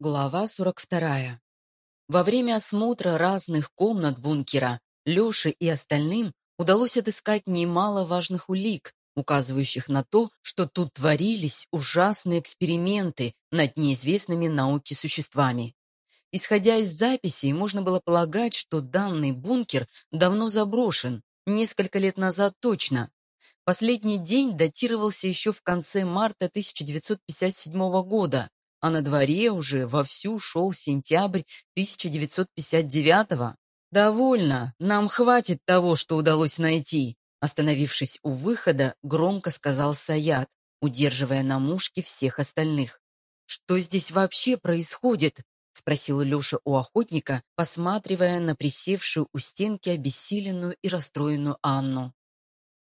Глава 42. Во время осмотра разных комнат бункера Леше и остальным удалось отыскать немало важных улик, указывающих на то, что тут творились ужасные эксперименты над неизвестными науке существами. Исходя из записей, можно было полагать, что данный бункер давно заброшен, несколько лет назад точно. Последний день датировался еще в конце марта 1957 года, а на дворе уже вовсю шел сентябрь 1959-го. «Довольно, нам хватит того, что удалось найти», остановившись у выхода, громко сказал Саят, удерживая на мушке всех остальных. «Что здесь вообще происходит?» — спросил Леша у охотника, посматривая на присевшую у стенки обессиленную и расстроенную Анну.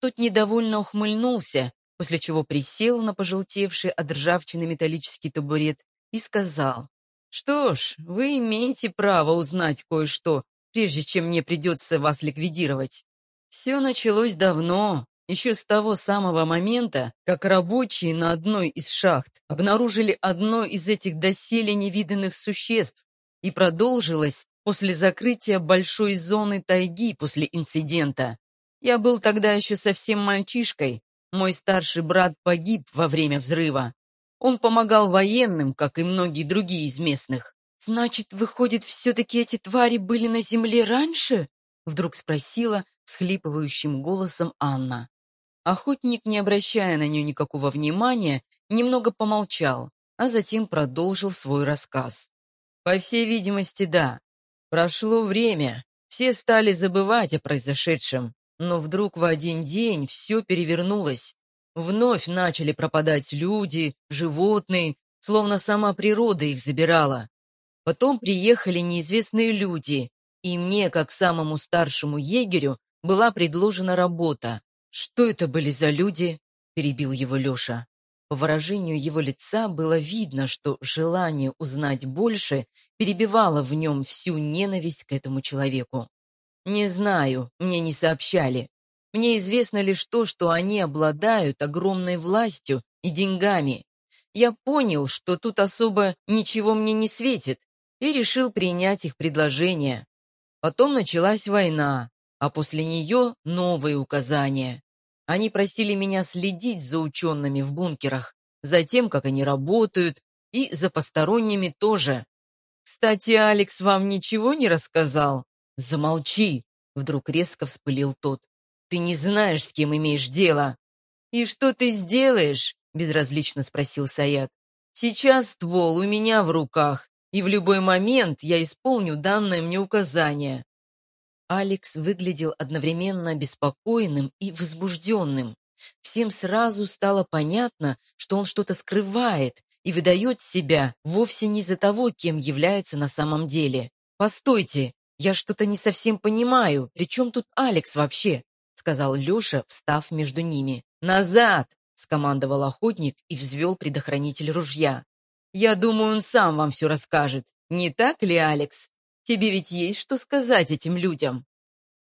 Тот недовольно ухмыльнулся, после чего присел на пожелтевший от ржавчины металлический табурет и сказал, «Что ж, вы имеете право узнать кое-что, прежде чем мне придется вас ликвидировать. Все началось давно, еще с того самого момента, как рабочие на одной из шахт обнаружили одно из этих доселе невиданных существ и продолжилось после закрытия большой зоны тайги после инцидента. Я был тогда еще совсем мальчишкой, мой старший брат погиб во время взрыва. Он помогал военным, как и многие другие из местных. «Значит, выходит, все-таки эти твари были на земле раньше?» Вдруг спросила схлипывающим голосом Анна. Охотник, не обращая на нее никакого внимания, немного помолчал, а затем продолжил свой рассказ. «По всей видимости, да. Прошло время, все стали забывать о произошедшем, но вдруг в один день все перевернулось. Вновь начали пропадать люди, животные, словно сама природа их забирала. Потом приехали неизвестные люди, и мне, как самому старшему егерю, была предложена работа. «Что это были за люди?» – перебил его Леша. По выражению его лица было видно, что желание узнать больше перебивало в нем всю ненависть к этому человеку. «Не знаю, мне не сообщали. Мне известно лишь то, что они обладают огромной властью и деньгами. Я понял, что тут особо ничего мне не светит, и решил принять их предложение. Потом началась война, а после нее новые указания. Они просили меня следить за учеными в бункерах, за тем, как они работают, и за посторонними тоже. Кстати, Алекс вам ничего не рассказал? Замолчи, вдруг резко вспылил тот. Ты не знаешь, с кем имеешь дело. И что ты сделаешь? Безразлично спросил Саят. Сейчас ствол у меня в руках, и в любой момент я исполню данное мне указание. Алекс выглядел одновременно беспокойным и возбужденным. Всем сразу стало понятно, что он что-то скрывает и выдает себя вовсе не за того, кем является на самом деле. «Постойте, я что-то не совсем понимаю. При чем тут Алекс вообще?» Сказал Леша, встав между ними. «Назад!» — скомандовал охотник и взвел предохранитель ружья. «Я думаю, он сам вам все расскажет. Не так ли, Алекс? Тебе ведь есть что сказать этим людям?»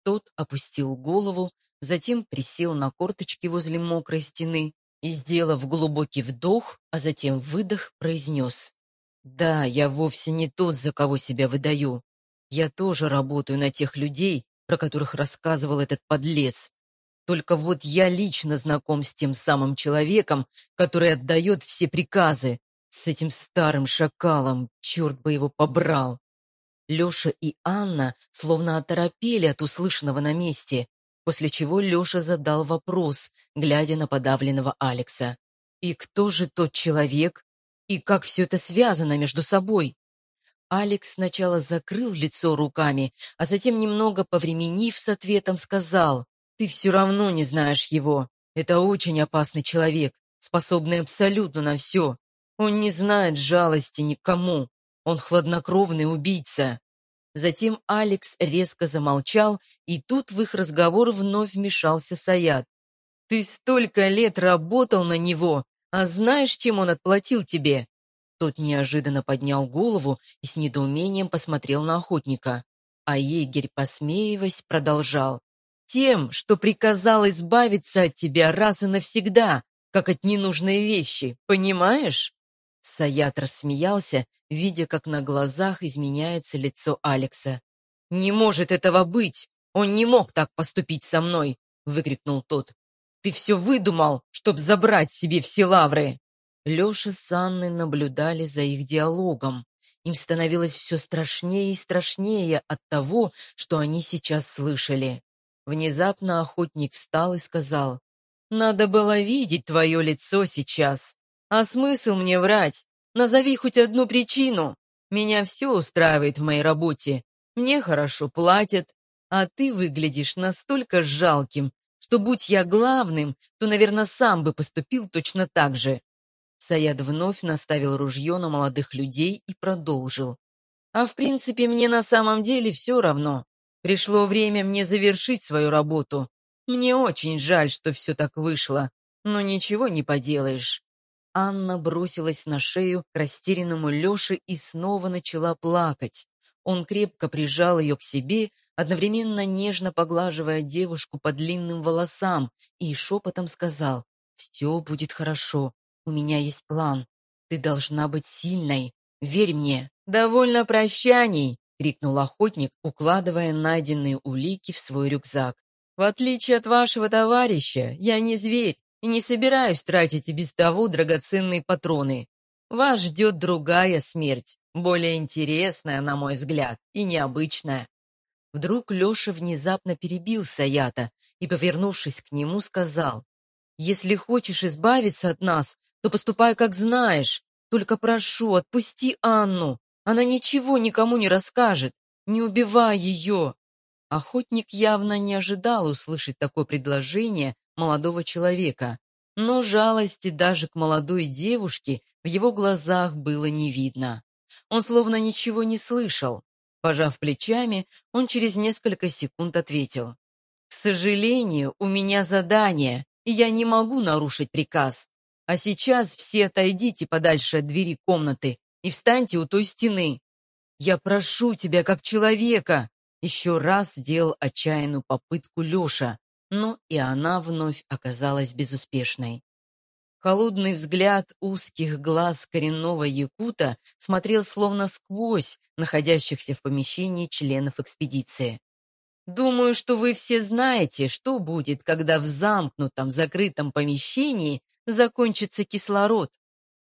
Тот опустил голову, затем присел на корточки возле мокрой стены и, сделав глубокий вдох, а затем выдох, произнес. «Да, я вовсе не тот, за кого себя выдаю. Я тоже работаю на тех людей, про которых рассказывал этот подлец. Только вот я лично знаком с тем самым человеком, который отдает все приказы, с этим старым шакалом, черт бы его побрал. Леша и Анна словно оторопели от услышанного на месте, после чего Леша задал вопрос, глядя на подавленного Алекса. «И кто же тот человек? И как все это связано между собой?» Алекс сначала закрыл лицо руками, а затем, немного повременив с ответом, сказал, «Ты все равно не знаешь его. Это очень опасный человек, способный абсолютно на все. Он не знает жалости никому. Он хладнокровный убийца». Затем Алекс резко замолчал, и тут в их разговор вновь вмешался Саят. «Ты столько лет работал на него, а знаешь, чем он отплатил тебе? Тот неожиданно поднял голову и с недоумением посмотрел на охотника. А егерь, посмеиваясь, продолжал. «Тем, что приказал избавиться от тебя раз и навсегда, как от ненужной вещи, понимаешь?» Саят рассмеялся, видя, как на глазах изменяется лицо Алекса. «Не может этого быть! Он не мог так поступить со мной!» — выкрикнул тот. «Ты все выдумал, чтоб забрать себе все лавры!» Леша с Анной наблюдали за их диалогом. Им становилось все страшнее и страшнее от того, что они сейчас слышали. Внезапно охотник встал и сказал, «Надо было видеть твое лицо сейчас. А смысл мне врать? Назови хоть одну причину. Меня все устраивает в моей работе. Мне хорошо платят, а ты выглядишь настолько жалким, что будь я главным, то, наверное, сам бы поступил точно так же. Саят вновь наставил ружье на молодых людей и продолжил. «А в принципе, мне на самом деле все равно. Пришло время мне завершить свою работу. Мне очень жаль, что все так вышло, но ничего не поделаешь». Анна бросилась на шею к растерянному Леше и снова начала плакать. Он крепко прижал ее к себе, одновременно нежно поглаживая девушку по длинным волосам, и шепотом сказал «Все будет хорошо, у меня есть план. Ты должна быть сильной. Верь мне. Довольно прощаний, крикнул охотник, укладывая найденные улики в свой рюкзак. В отличие от вашего товарища, я не зверь и не собираюсь тратить и без того драгоценные патроны. Вас ждет другая смерть, более интересная, на мой взгляд, и необычная. Вдруг Леша внезапно перебил Саята и, повернувшись к нему, сказал, «Если хочешь избавиться от нас, то поступай, как знаешь. Только прошу, отпусти Анну. Она ничего никому не расскажет. Не убивай ее!» Охотник явно не ожидал услышать такое предложение молодого человека, но жалости даже к молодой девушке в его глазах было не видно. Он словно ничего не слышал. Пожав плечами, он через несколько секунд ответил. «К сожалению, у меня задание, и я не могу нарушить приказ. А сейчас все отойдите подальше от двери комнаты и встаньте у той стены. Я прошу тебя, как человека!» Еще раз сделал отчаянную попытку Леша, но и она вновь оказалась безуспешной. Холодный взгляд узких глаз коренного якута смотрел словно сквозь находящихся в помещении членов экспедиции. «Думаю, что вы все знаете, что будет, когда в замкнутом закрытом помещении закончится кислород.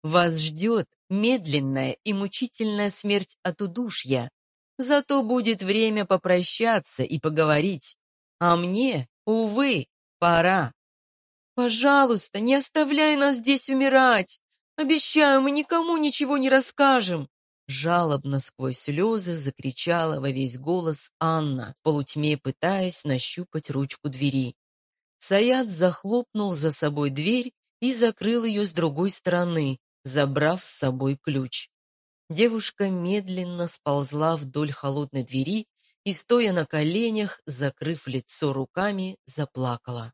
Вас ждет медленная и мучительная смерть от удушья. Зато будет время попрощаться и поговорить. А мне, увы, пора. Пожалуйста, не оставляй нас здесь умирать. Обещаю, мы никому ничего не расскажем. Жалобно сквозь слезы закричала во весь голос Анна, в полутьме пытаясь нащупать ручку двери. Саят захлопнул за собой дверь и закрыл ее с другой стороны, забрав с собой ключ. Девушка медленно сползла вдоль холодной двери и, стоя на коленях, закрыв лицо руками, заплакала.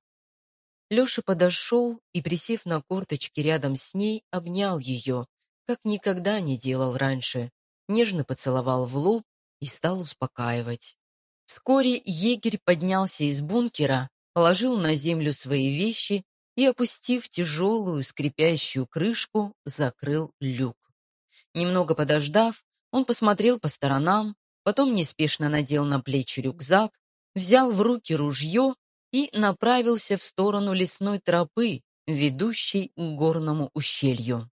Леша подошел и, присев на корточки рядом с ней, обнял ее, как никогда не делал раньше, нежно поцеловал в лоб и стал успокаивать. Вскоре егерь поднялся из бункера, положил на землю свои вещи и, опустив тяжелую скрипящую крышку, закрыл люк. Немного подождав, он посмотрел по сторонам, потом неспешно надел на плечи рюкзак, взял в руки ружье и направился в сторону лесной тропы, ведущей к горному ущелью.